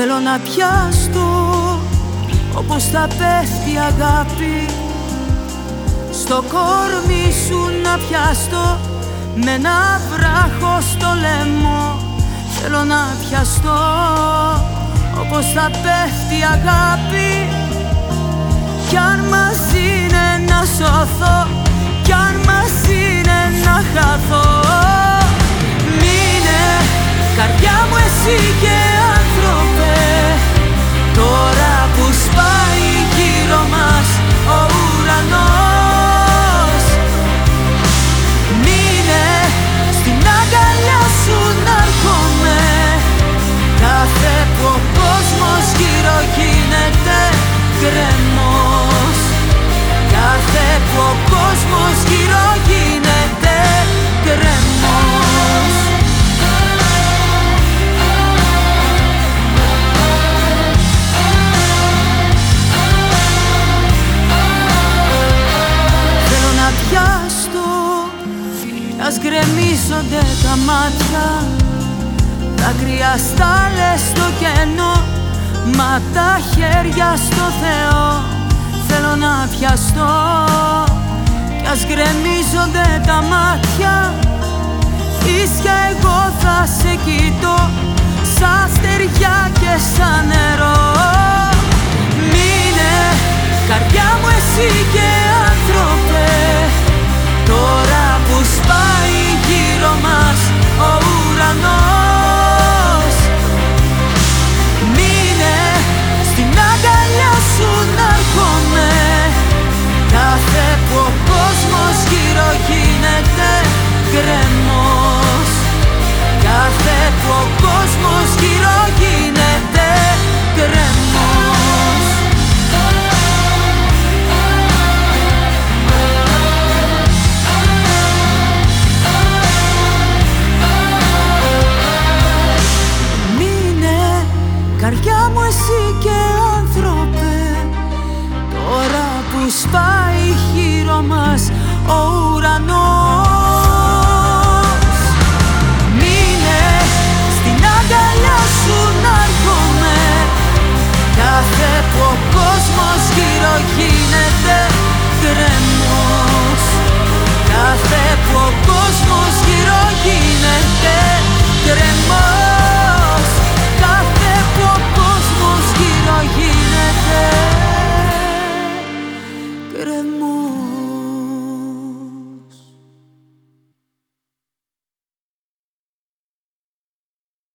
Θέλω να πιάστο όπως θα πέφτει η αγάπη. Στο κόρμι σου να πιάστο με ένα βράχο στο λαιμό. Θέλω να πιαστώ όπως θα πέφτει η αγάπη γκρεμίζονται τα μάτια. Δάκρυα στάλες στο κενό Μα τα χέρια στο Θεό. Θέλω να πιαστώ Κι ας γκρεμίζονται τα μάτια. Ίσια εγώ θα σε κοιτώ Σαν στεριά και σαν νερό. Μείνε καρδιά μου εσύ και spot